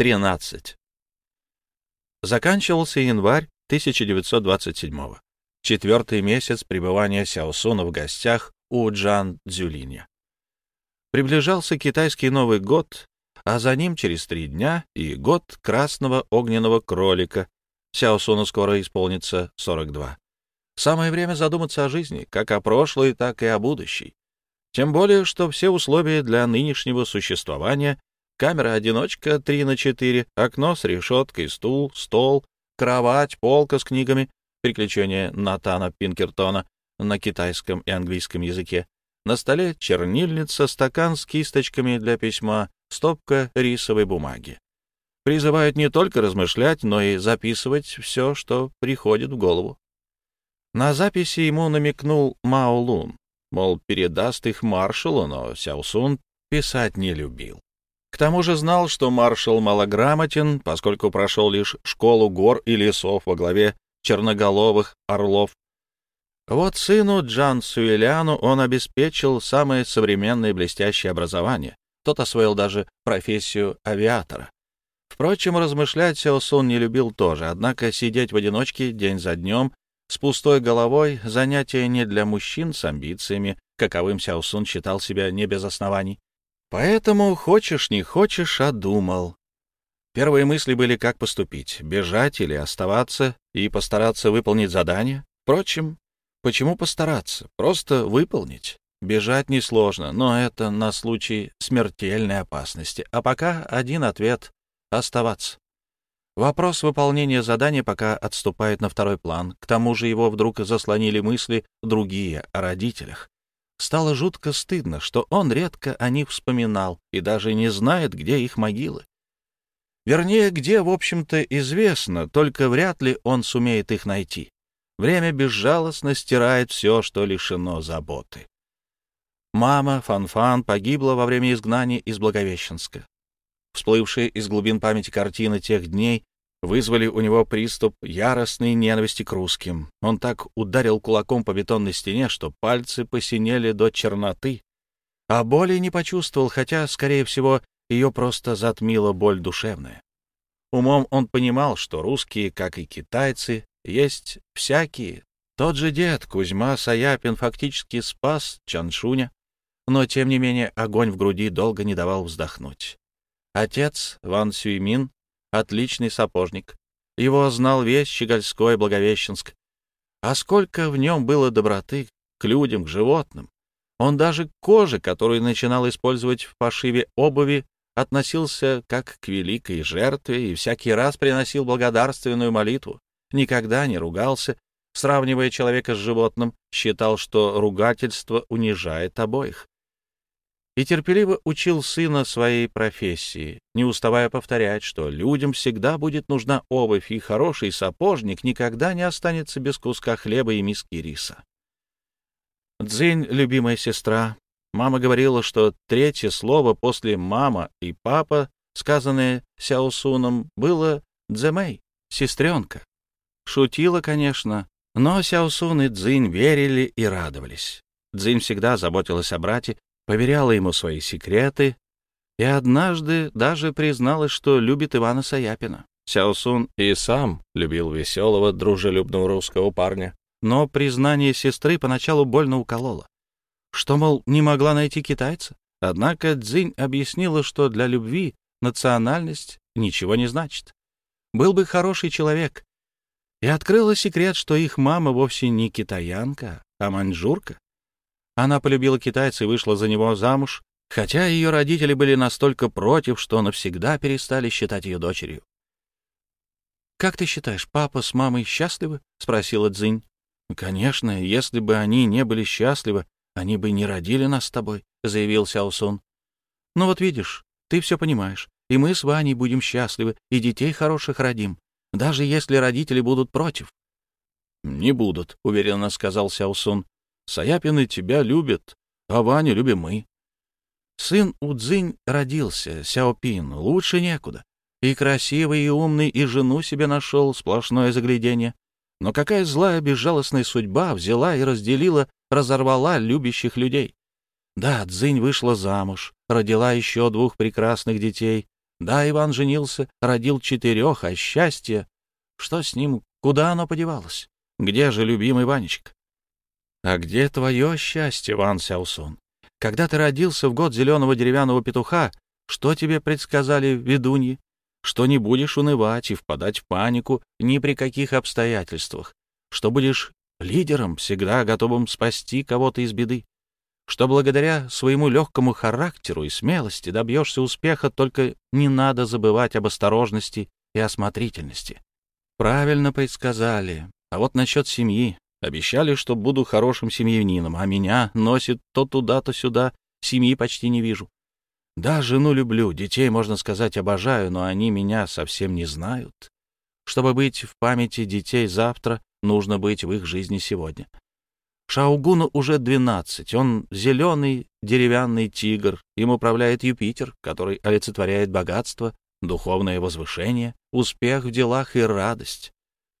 13. Заканчивался январь 1927 четвертый месяц пребывания Сяосуна в гостях у Джан Цзюлиня. Приближался китайский Новый год, а за ним через три дня и год красного огненного кролика. Сяосуну скоро исполнится 42. Самое время задуматься о жизни, как о прошлой, так и о будущей. Тем более, что все условия для нынешнего существования — камера-одиночка 3 на 4, окно с решеткой, стул, стол, кровать, полка с книгами, приключения Натана Пинкертона на китайском и английском языке, на столе чернильница, стакан с кисточками для письма, стопка рисовой бумаги. Призывают не только размышлять, но и записывать все, что приходит в голову. На записи ему намекнул Мао Лун, мол, передаст их маршалу, но Сяосун писать не любил. К тому же знал, что маршал малограмотен, поскольку прошел лишь школу гор и лесов во главе черноголовых орлов. Вот сыну Джан Суэляну он обеспечил самое современное блестящее образование. Тот освоил даже профессию авиатора. Впрочем, размышлять Сяосун не любил тоже, однако сидеть в одиночке день за днем с пустой головой — занятие не для мужчин с амбициями, каковым Сяосун считал себя не без оснований. Поэтому, хочешь не хочешь, а думал. Первые мысли были, как поступить — бежать или оставаться и постараться выполнить задание. Впрочем, почему постараться? Просто выполнить. Бежать несложно, но это на случай смертельной опасности. А пока один ответ — оставаться. Вопрос выполнения задания пока отступает на второй план. К тому же его вдруг заслонили мысли другие о родителях. Стало жутко стыдно, что он редко о них вспоминал и даже не знает, где их могилы. Вернее, где, в общем-то, известно, только вряд ли он сумеет их найти. Время безжалостно стирает все, что лишено заботы. Мама Фанфан -фан погибла во время изгнания из Благовещенска. Всплывшие из глубин памяти картины тех дней вызвали у него приступ яростной ненависти к русским. Он так ударил кулаком по бетонной стене, что пальцы посинели до черноты, а боли не почувствовал, хотя, скорее всего, ее просто затмила боль душевная. Умом он понимал, что русские, как и китайцы, есть всякие. Тот же дед Кузьма Саяпин фактически спас Чаншуня, но, тем не менее, огонь в груди долго не давал вздохнуть. Отец Ван Сюймин — отличный сапожник. Его знал весь Щегольской Благовещенск. А сколько в нем было доброты к людям, к животным. Он даже к коже, которую начинал использовать в пошиве обуви, относился как к великой жертве и всякий раз приносил благодарственную молитву, никогда не ругался, сравнивая человека с животным, считал, что ругательство унижает обоих. И терпеливо учил сына своей профессии, не уставая повторять, что людям всегда будет нужна обувь, и хороший сапожник никогда не останется без куска хлеба и миски риса. Дзинь, любимая сестра, Мама говорила, что третье слово после «мама» и «папа», сказанное Сяосуном, было «дзэмэй», «сестренка». Шутила, конечно, но Сяосун и Цзинь верили и радовались. Цзинь всегда заботилась о брате, поверяла ему свои секреты и однажды даже призналась, что любит Ивана Саяпина. Сяосун и сам любил веселого, дружелюбного русского парня, но признание сестры поначалу больно укололо что, мол, не могла найти китайца. Однако Цзинь объяснила, что для любви национальность ничего не значит. Был бы хороший человек. И открыла секрет, что их мама вовсе не китаянка, а маньчжурка. Она полюбила китайца и вышла за него замуж, хотя ее родители были настолько против, что навсегда перестали считать ее дочерью. «Как ты считаешь, папа с мамой счастливы?» — спросила Цзинь. «Конечно, если бы они не были счастливы, они бы не родили нас с тобой, — заявил Сяосун. — Ну вот видишь, ты все понимаешь, и мы с Ваней будем счастливы, и детей хороших родим, даже если родители будут против. — Не будут, — уверенно сказал Сяосун. — Саяпины тебя любят, а Ваню любим мы. Сын Удзинь родился, Сяопин, лучше некуда. И красивый, и умный, и жену себе нашел, сплошное заглядение. Но какая злая, безжалостная судьба взяла и разделила разорвала любящих людей. Да, Цзинь вышла замуж, родила еще двух прекрасных детей, Да, Иван женился, родил четырех, а счастье... Что с ним? Куда оно подевалось? Где же любимый Ванечка? А где твое счастье, Ван Сяосун? Когда ты родился в год зеленого деревянного петуха, что тебе предсказали ведуньи? Что не будешь унывать и впадать в панику ни при каких обстоятельствах, что будешь лидером, всегда готовым спасти кого-то из беды, что благодаря своему легкому характеру и смелости добьешься успеха, только не надо забывать об осторожности и осмотрительности. Правильно предсказали. А вот насчет семьи. Обещали, что буду хорошим семьянином, а меня носит то туда, то сюда. Семьи почти не вижу. Да, жену люблю, детей, можно сказать, обожаю, но они меня совсем не знают. Чтобы быть в памяти детей завтра, нужно быть в их жизни сегодня. Шаугуну уже двенадцать, он зеленый деревянный тигр, им управляет Юпитер, который олицетворяет богатство, духовное возвышение, успех в делах и радость.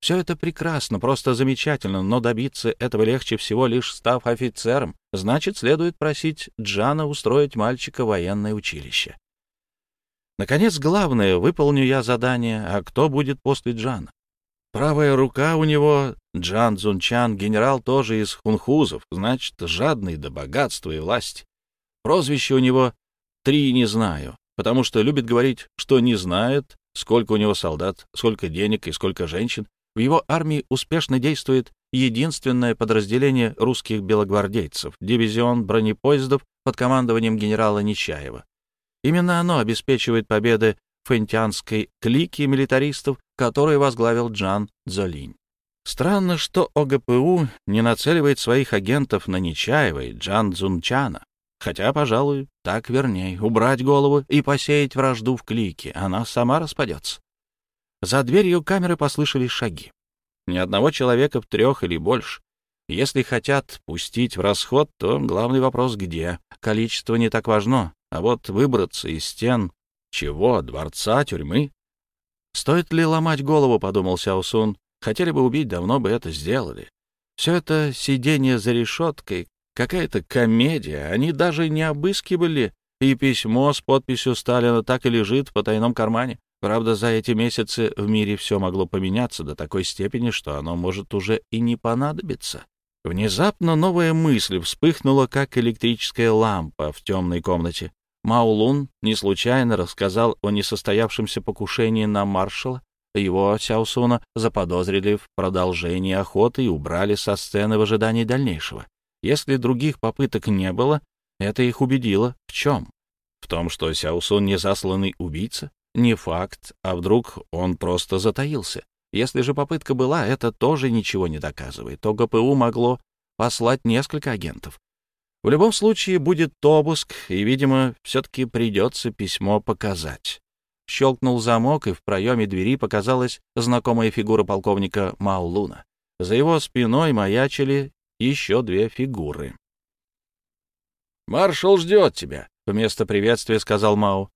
Все это прекрасно, просто замечательно, но добиться этого легче всего, лишь став офицером. Значит, следует просить Джана устроить мальчика в военное училище. Наконец, главное, выполню я задание, а кто будет после Джана? Правая рука у него, Джан Цзунчан, генерал тоже из хунхузов, значит, жадный до богатства и власти. Прозвище у него «три не знаю», потому что любит говорить, что не знает, сколько у него солдат, сколько денег и сколько женщин, в его армии успешно действует единственное подразделение русских белогвардейцев — дивизион бронепоездов под командованием генерала Нечаева. Именно оно обеспечивает победы фэнтианской клики милитаристов, которые возглавил Джан Цзолинь. Странно, что ОГПУ не нацеливает своих агентов на Нечаева и Джан Цзунчана. Хотя, пожалуй, так верней, убрать голову и посеять вражду в клике, она сама распадется. За дверью камеры послышались шаги. Ни одного человека в трех или больше. Если хотят пустить в расход, то главный вопрос где? Количество не так важно, а вот выбраться из стен чего, дворца, тюрьмы? Стоит ли ломать голову, подумал Сяосун. Хотели бы убить, давно бы это сделали. Все это сидение за решеткой, какая-то комедия. Они даже не обыскивали, и письмо с подписью Сталина так и лежит в потайном кармане. Правда, за эти месяцы в мире все могло поменяться до такой степени, что оно может уже и не понадобиться. Внезапно новая мысль вспыхнула, как электрическая лампа в темной комнате. Маулун не случайно рассказал о несостоявшемся покушении на маршала. Его, Сяосуна, заподозрили в продолжении охоты и убрали со сцены в ожидании дальнейшего. Если других попыток не было, это их убедило в чем? В том, что Сяосун не засланный убийца, не факт, а вдруг он просто затаился. Если же попытка была, это тоже ничего не доказывает. То ГПУ могло послать несколько агентов. В любом случае будет обыск, и, видимо, все-таки придется письмо показать. Щелкнул замок, и в проеме двери показалась знакомая фигура полковника Маулуна. За его спиной маячили еще две фигуры. «Маршал ждет тебя», — вместо приветствия сказал Мау.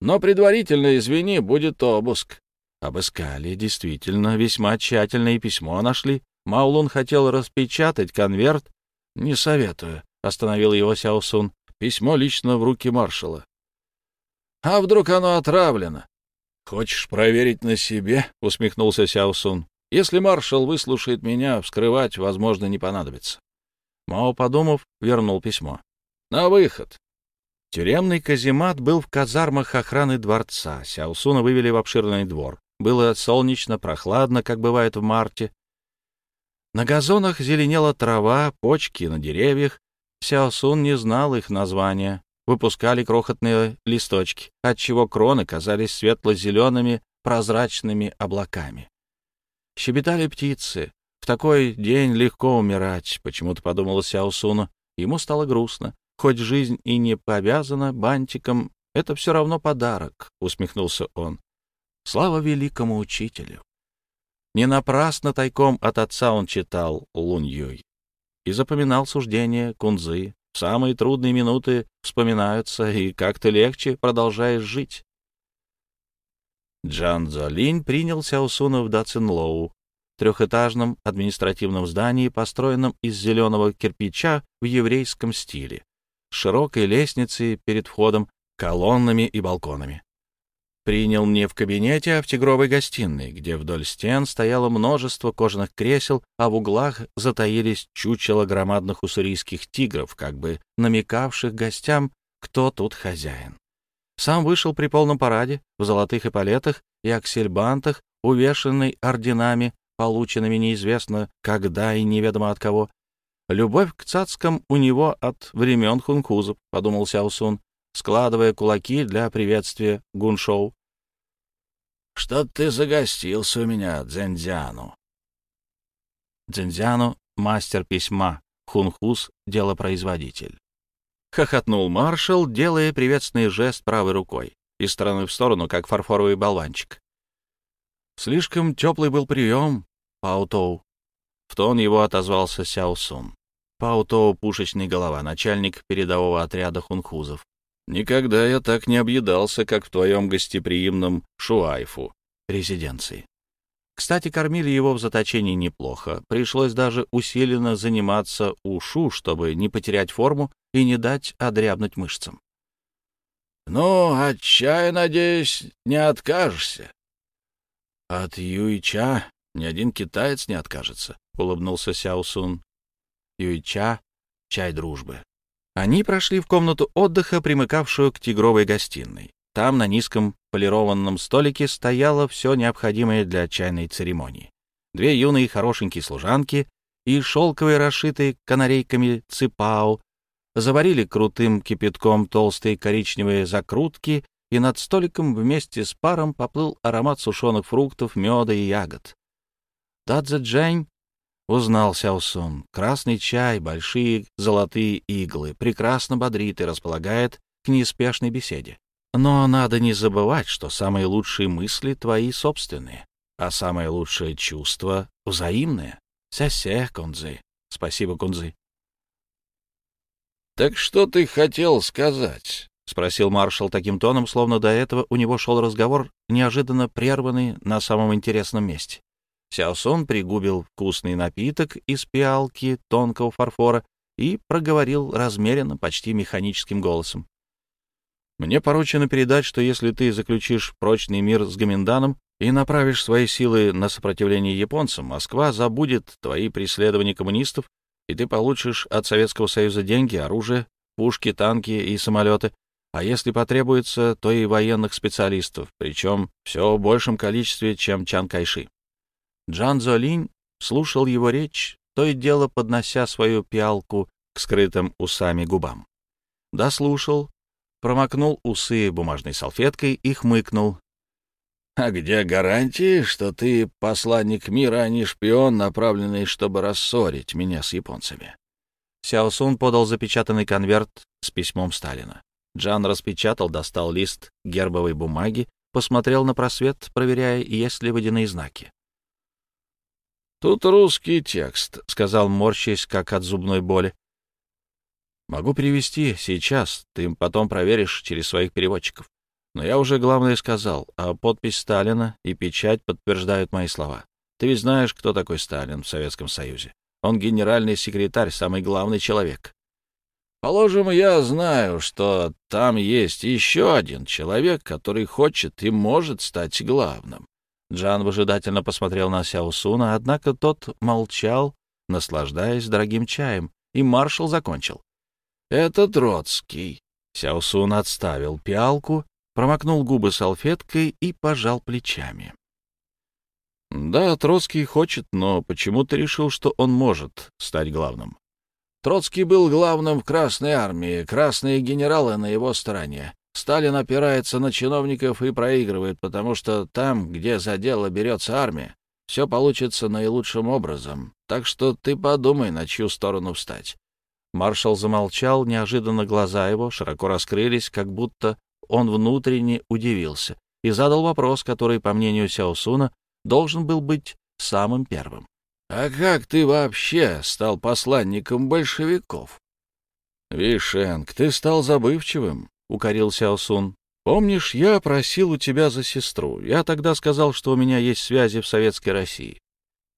Но предварительно, извини, будет обыск. Обыскали, действительно, весьма тщательно и письмо нашли. Маулун хотел распечатать конверт. Не советую, — остановил его Сяосун. Письмо лично в руки маршала. А вдруг оно отравлено? Хочешь проверить на себе? — усмехнулся Сяосун. Если маршал выслушает меня, вскрывать, возможно, не понадобится. Мао, подумав, вернул письмо. На выход. Тюремный каземат был в казармах охраны дворца. Сяосуна вывели в обширный двор. Было солнечно, прохладно, как бывает в марте. На газонах зеленела трава, почки на деревьях. Сяосун не знал их названия. Выпускали крохотные листочки, отчего кроны казались светло-зелеными прозрачными облаками. Щебетали птицы. В такой день легко умирать, почему-то подумала Сяосуна. Ему стало грустно. Хоть жизнь и не повязана бантиком, это все равно подарок, — усмехнулся он. Слава великому учителю! Не напрасно тайком от отца он читал Лунь Юй и запоминал суждения Кунзы. Самые трудные минуты вспоминаются, и как-то легче продолжаешь жить. Джан Цзолинь принял Сяосуна в Дацинлоу, трехэтажном административном здании, построенном из зеленого кирпича в еврейском стиле широкой лестницей перед входом, колоннами и балконами. принял не в кабинете, а в тигровой гостиной, где вдоль стен стояло множество кожаных кресел, а в углах затаились чучела громадных уссурийских тигров, как бы намекавших гостям, кто тут хозяин. Сам вышел при полном параде, в золотых эполетах и аксельбантах, увешанный орденами, полученными неизвестно когда и неведомо от кого. Любовь к цацкам у него от времен хунхузов, — подумал Сяосун, складывая кулаки для приветствия Гуншоу. что ты загостился у меня, Дзензяну. Дзензяну — мастер письма, хунхуз — делопроизводитель. Хохотнул маршал, делая приветственный жест правой рукой, из стороны в сторону, как фарфоровый болванчик. Слишком теплый был прием, Паутоу. В тон его отозвался Сяосун. Паутоу — пушечный голова, начальник передового отряда хунхузов. Никогда я так не объедался, как в твоем гостеприимном Шуайфу, резиденции. Кстати, кормили его в заточении неплохо. Пришлось даже усиленно заниматься ушу, чтобы не потерять форму и не дать одрябнуть мышцам. — Ну, от чая, надеюсь, не откажешься? — От Юича ни один китаец не откажется, — улыбнулся Сяосун. Юича — чай дружбы. Они прошли в комнату отдыха, примыкавшую к тигровой гостиной. Там на низком полированном столике стояло все необходимое для чайной церемонии. Две юные хорошенькие служанки и шелковые, расшитые канарейками ципао, заварили крутым кипятком толстые коричневые закрутки, и над столиком вместе с паром поплыл аромат сушеных фруктов, меда и ягод. Дадзе Джень Узнал Сяосун. Красный чай, большие золотые иглы, прекрасно бодрит и располагает к неспешной беседе. Но надо не забывать, что самые лучшие мысли твои собственные, а самое лучшее чувство — взаимное. Сясе, Кунзы. Спасибо, Кунзы. «Так что ты хотел сказать?» — спросил маршал таким тоном, словно до этого у него шел разговор, неожиданно прерванный на самом интересном месте. Сяосон пригубил вкусный напиток из пиалки тонкого фарфора и проговорил размеренно, почти механическим голосом. «Мне поручено передать, что если ты заключишь прочный мир с Гаминданом и направишь свои силы на сопротивление японцам, Москва забудет твои преследования коммунистов, и ты получишь от Советского Союза деньги, оружие, пушки, танки и самолеты, а если потребуется, то и военных специалистов, причем все в большем количестве, чем Чан Кайши. Джан Золинь слушал его речь, то и дело поднося свою пиалку к скрытым усами губам. Дослушал, промокнул усы бумажной салфеткой и хмыкнул. «А где гарантии, что ты посланник мира, а не шпион, направленный, чтобы рассорить меня с японцами?» Сяосун подал запечатанный конверт с письмом Сталина. Джан распечатал, достал лист гербовой бумаги, посмотрел на просвет, проверяя, есть ли водяные знаки. «Тут русский текст», — сказал, морщись, как от зубной боли. «Могу перевести сейчас, ты им потом проверишь через своих переводчиков. Но я уже главное сказал, а подпись Сталина и печать подтверждают мои слова. Ты ведь знаешь, кто такой Сталин в Советском Союзе. Он генеральный секретарь, самый главный человек. Положим, я знаю, что там есть еще один человек, который хочет и может стать главным. Джан выжидательно посмотрел на Сяосуна, однако тот молчал, наслаждаясь дорогим чаем, и маршал закончил. «Это Троцкий». Сяосун отставил пиалку, промокнул губы салфеткой и пожал плечами. «Да, Троцкий хочет, но почему ты решил, что он может стать главным?» «Троцкий был главным в Красной армии, красные генералы на его стороне. Сталин опирается на чиновников и проигрывает, потому что там, где за дело берется армия, все получится наилучшим образом. Так что ты подумай, на чью сторону встать. Маршал замолчал, неожиданно глаза его широко раскрылись, как будто он внутренне удивился, и задал вопрос, который, по мнению Сяосуна, должен был быть самым первым. «А как ты вообще стал посланником большевиков?» «Вишенг, ты стал забывчивым. — укорил Сяосун. «Помнишь, я просил у тебя за сестру. Я тогда сказал, что у меня есть связи в Советской России.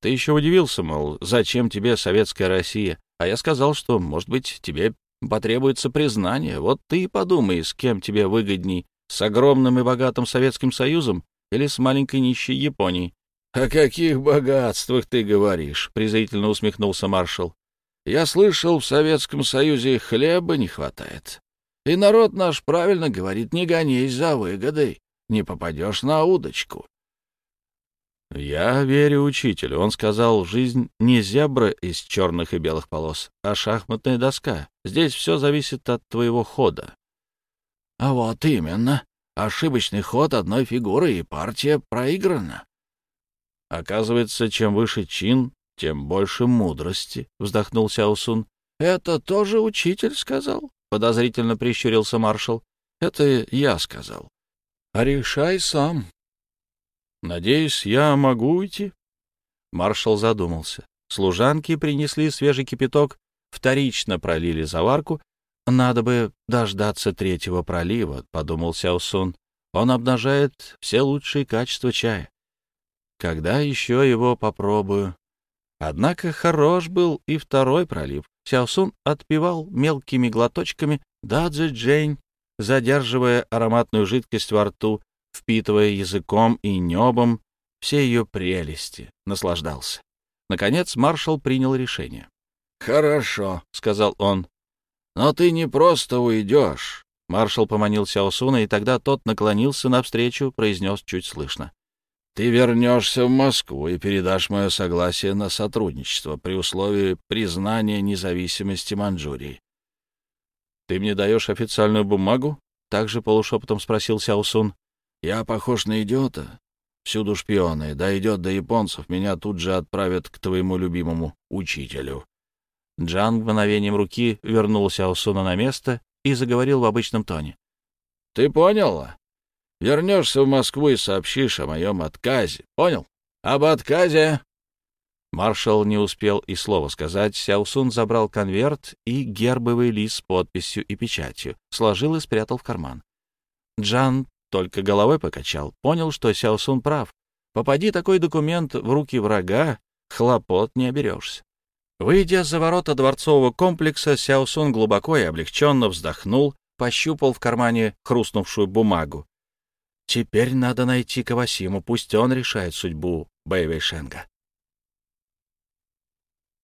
Ты еще удивился, мол, зачем тебе Советская Россия? А я сказал, что, может быть, тебе потребуется признание. Вот ты и подумай, с кем тебе выгодней С огромным и богатым Советским Союзом или с маленькой нищей Японией? — О каких богатствах ты говоришь? — презрительно усмехнулся маршал. — Я слышал, в Советском Союзе хлеба не хватает. И народ наш правильно говорит, не гонись за выгодой, не попадешь на удочку. «Я верю учителю. Он сказал, жизнь не зебра из черных и белых полос, а шахматная доска. Здесь все зависит от твоего хода». «А вот именно. Ошибочный ход одной фигуры, и партия проиграна». «Оказывается, чем выше чин, тем больше мудрости», — вздохнул Сяосун. «Это тоже учитель сказал?» — подозрительно прищурился маршал. «Это я сказал». «А решай сам», «Надеюсь, я могу уйти?» Маршал задумался. Служанки принесли свежий кипяток, вторично пролили заварку. «Надо бы дождаться третьего пролива», — подумал Сяосун. «Он обнажает все лучшие качества чая. Когда еще его попробую?» Однако хорош был и второй пролив. Сяосун отпивал мелкими глоточками Дадзи Джейн, задерживая ароматную жидкость во рту впитывая языком и небом все ее прелести, наслаждался. Наконец маршал принял решение. «Хорошо», — сказал он. «Но ты не просто уйдешь». Маршал поманил Сяосуна, и тогда тот наклонился навстречу, произнес чуть слышно. «Ты вернешься в Москву и передашь мое согласие на сотрудничество при условии признания независимости Манчжурии». «Ты мне даешь официальную бумагу?» — также полушепотом спросил Сяосун. Я похож на идиота. Всюду шпионы. Дойдет до японцев, меня тут же отправят к твоему любимому учителю». Джан мгновением руки вернулся Аусуна на место и заговорил в обычном тоне. «Ты понял? Вернешься в Москву и сообщишь о моем отказе. Понял? Об отказе!» Маршал не успел и слова сказать. Сяосун забрал конверт и гербовый лист с подписью и печатью, сложил и спрятал в карман. Джан только головой покачал, понял, что Сяосун прав. Попади такой документ в руки врага, хлопот не оберешься. Выйдя за ворота дворцового комплекса, Сяосун глубоко и облегченно вздохнул, пощупал в кармане хрустнувшую бумагу. Теперь надо найти Кавасиму, пусть он решает судьбу Бэйвэйшенга.